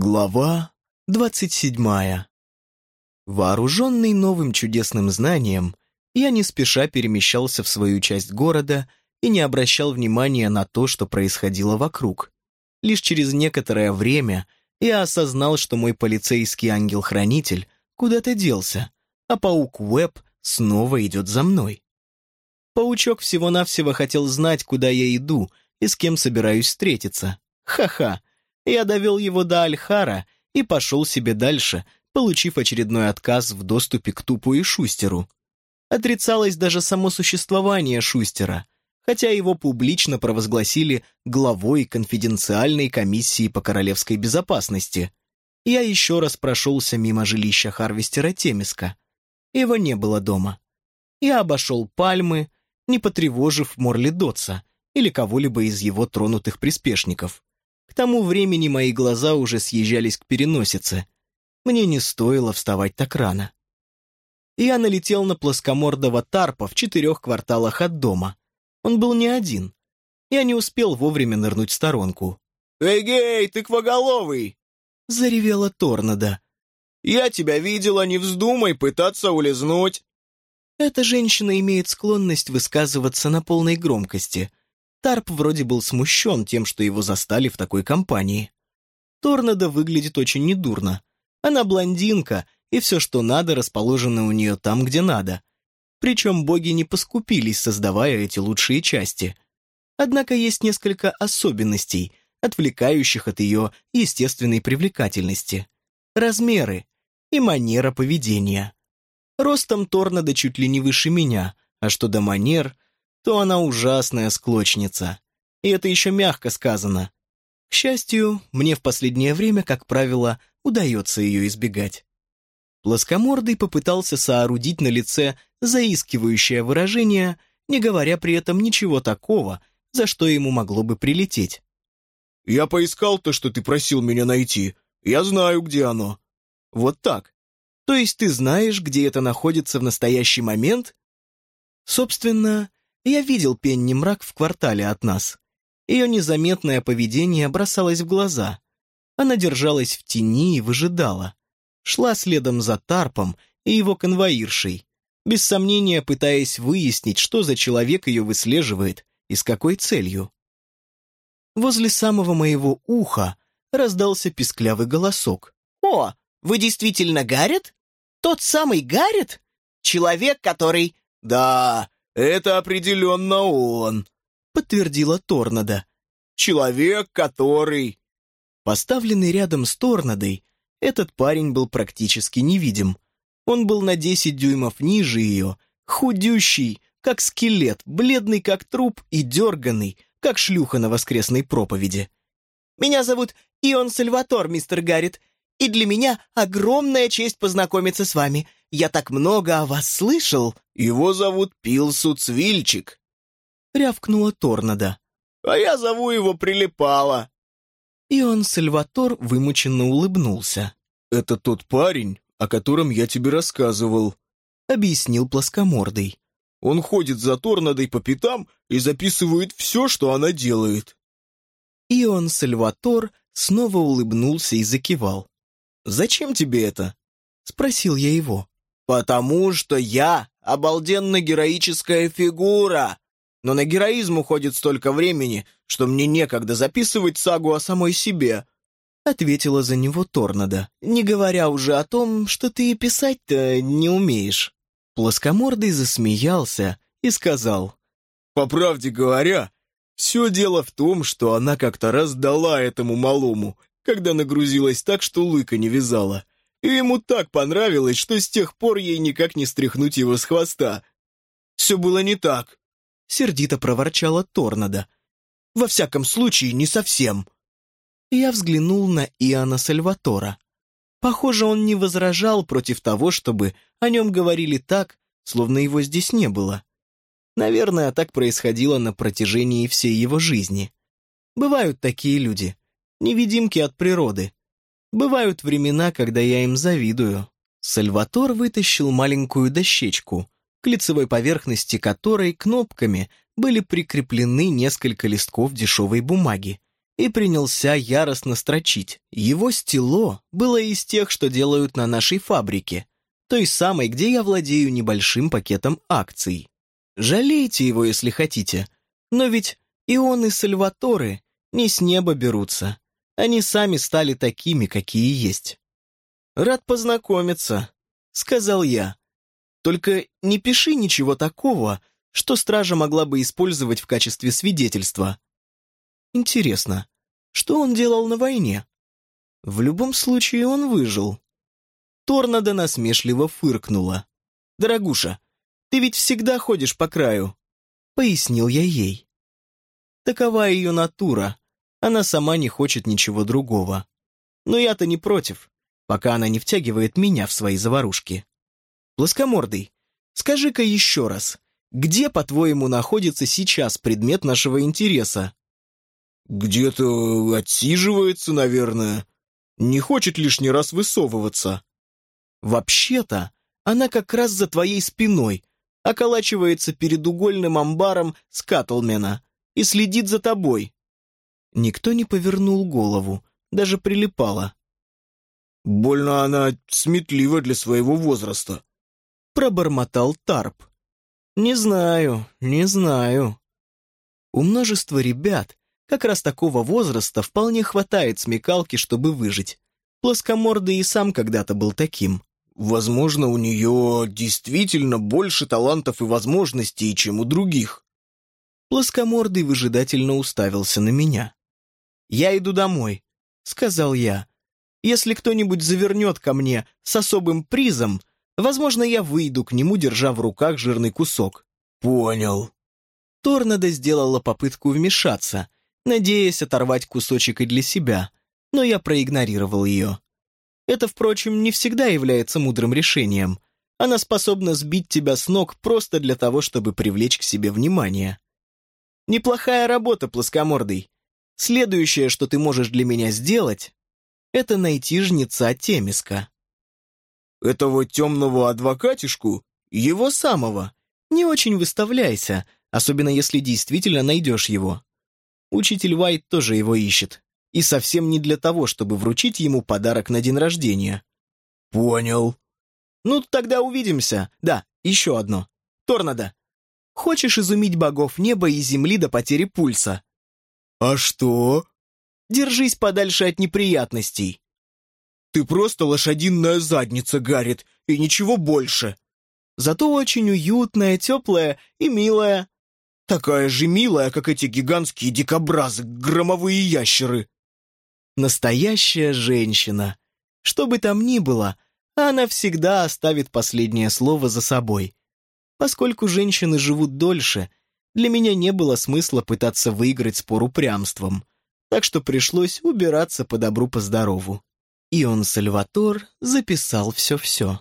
Глава двадцать седьмая. Вооруженный новым чудесным знанием, я не спеша перемещался в свою часть города и не обращал внимания на то, что происходило вокруг. Лишь через некоторое время я осознал, что мой полицейский ангел-хранитель куда-то делся, а паук Уэб снова идет за мной. Паучок всего-навсего хотел знать, куда я иду и с кем собираюсь встретиться. Ха-ха, я довел его до Альхара и пошел себе дальше, получив очередной отказ в доступе к Тупу и Шустеру. Отрицалось даже само существование Шустера, хотя его публично провозгласили главой конфиденциальной комиссии по королевской безопасности. Я еще раз прошелся мимо жилища Харвестера Темиска. Его не было дома. Я обошел пальмы, не потревожив Морли Дотса или кого-либо из его тронутых приспешников. К тому времени мои глаза уже съезжались к переносице. Мне не стоило вставать так рано. Я налетел на плоскомордого тарпа в четырех кварталах от дома. Он был не один. Я не успел вовремя нырнуть в сторонку. «Эгей, тыквоголовый!» — заревела Торнадо. «Я тебя видела, не вздумай пытаться улизнуть!» Эта женщина имеет склонность высказываться на полной громкости, Тарп вроде был смущен тем, что его застали в такой компании. Торнадо выглядит очень недурно. Она блондинка, и все, что надо, расположено у нее там, где надо. Причем боги не поскупились, создавая эти лучшие части. Однако есть несколько особенностей, отвлекающих от ее естественной привлекательности. Размеры и манера поведения. Ростом Торнадо чуть ли не выше меня, а что до манер — то она ужасная склочница. И это еще мягко сказано. К счастью, мне в последнее время, как правило, удается ее избегать. Плоскомордый попытался соорудить на лице заискивающее выражение, не говоря при этом ничего такого, за что ему могло бы прилететь. «Я поискал то, что ты просил меня найти. Я знаю, где оно». «Вот так. То есть ты знаешь, где это находится в настоящий момент?» Собственно, я видел Пенни Мрак в квартале от нас. Ее незаметное поведение бросалось в глаза. Она держалась в тени и выжидала. Шла следом за Тарпом и его конвоиршей, без сомнения пытаясь выяснить, что за человек ее выслеживает и с какой целью. Возле самого моего уха раздался писклявый голосок. «О, вы действительно Гаррет? Тот самый Гаррет? Человек, который...» «Да, «Это определенно он», — подтвердила Торнадо. «Человек, который...» Поставленный рядом с Торнадой, этот парень был практически невидим. Он был на десять дюймов ниже ее, худющий, как скелет, бледный, как труп и дерганный, как шлюха на воскресной проповеди. «Меня зовут Ион Сальватор, мистер Гаррит, и для меня огромная честь познакомиться с вами. Я так много о вас слышал». «Его зовут Пилсу Цвильчик», — рявкнула Торнадо. «А я зову его Прилипала». И он, Сальватор, вымученно улыбнулся. «Это тот парень, о котором я тебе рассказывал», — объяснил плоскомордый. «Он ходит за Торнадой по пятам и записывает все, что она делает». Ион Сальватор снова улыбнулся и закивал. «Зачем тебе это?» — спросил я его. «Потому что я обалденно героическая фигура. Но на героизм уходит столько времени, что мне некогда записывать сагу о самой себе», — ответила за него Торнадо, не говоря уже о том, что ты и писать-то не умеешь. Плоскомордый засмеялся и сказал, «По правде говоря, все дело в том, что она как-то раздала этому малому, когда нагрузилась так, что лыка не вязала. И ему так понравилось, что с тех пор ей никак не стряхнуть его с хвоста. Все было не так. Сердито проворчала Торнадо. Во всяком случае, не совсем. Я взглянул на Иоанна Сальватора. Похоже, он не возражал против того, чтобы о нем говорили так, словно его здесь не было. Наверное, так происходило на протяжении всей его жизни. Бывают такие люди, невидимки от природы, Бывают времена, когда я им завидую. Сальватор вытащил маленькую дощечку, к лицевой поверхности которой кнопками были прикреплены несколько листков дешевой бумаги, и принялся яростно строчить. Его стело было из тех, что делают на нашей фабрике, той самой, где я владею небольшим пакетом акций. Жалейте его, если хотите, но ведь и он, и Сальваторы не с неба берутся. Они сами стали такими, какие есть. «Рад познакомиться», — сказал я. «Только не пиши ничего такого, что стража могла бы использовать в качестве свидетельства. Интересно, что он делал на войне? В любом случае он выжил. Торнадо насмешливо фыркнула. «Дорогуша, ты ведь всегда ходишь по краю», — пояснил я ей. Такова ее натура, она сама не хочет ничего другого. Но я-то не против, пока она не втягивает меня в свои заварушки. Плоскомордый, скажи-ка еще раз, где, по-твоему, находится сейчас предмет нашего интереса? Где-то отсиживается, наверное. Не хочет лишний раз высовываться. Вообще-то, она как раз за твоей спиной, околачивается перед угольным амбаром Скатлмена и следит за тобой. Никто не повернул голову, даже прилипала. Больно она сметлива для своего возраста. Пробормотал Тарп. Не знаю, не знаю. У множества ребят как раз такого возраста вполне хватает смекалки, чтобы выжить. Плоскомордый и сам когда-то был таким. Возможно, у нее действительно больше талантов и возможностей, чем у других. Плоскомордый выжидательно уставился на меня. «Я иду домой», — сказал я. «Если кто-нибудь завернет ко мне с особым призом, возможно, я выйду к нему, держа в руках жирный кусок». «Понял». Торнадо сделала попытку вмешаться, надеясь оторвать кусочек и для себя, но я проигнорировал ее. Это, впрочем, не всегда является мудрым решением. Она способна сбить тебя с ног просто для того, чтобы привлечь к себе внимание. Неплохая работа, плоскомордый. Следующее, что ты можешь для меня сделать, это найти жнеца Темиска. Этого темного адвокатишку? Его самого. Не очень выставляйся, особенно если действительно найдешь его. Учитель Уайт тоже его ищет. И совсем не для того, чтобы вручить ему подарок на день рождения. Понял. Ну, тогда увидимся. Да, еще одно. Торнадо, хочешь изумить богов неба и земли до потери пульса? А что? Держись подальше от неприятностей. Ты просто лошадиная задница, Гаррит, и ничего больше. Зато очень уютная, теплая и милая. Такая же милая, как эти гигантские дикобразы, громовые ящеры. Настоящая женщина. Что бы там ни было, она всегда оставит последнее слово за собой. Поскольку женщины живут дольше, для меня не было смысла пытаться выиграть спор упрямством, так что пришлось убираться по добру, по здорову. И он, Сальватор, записал все-все.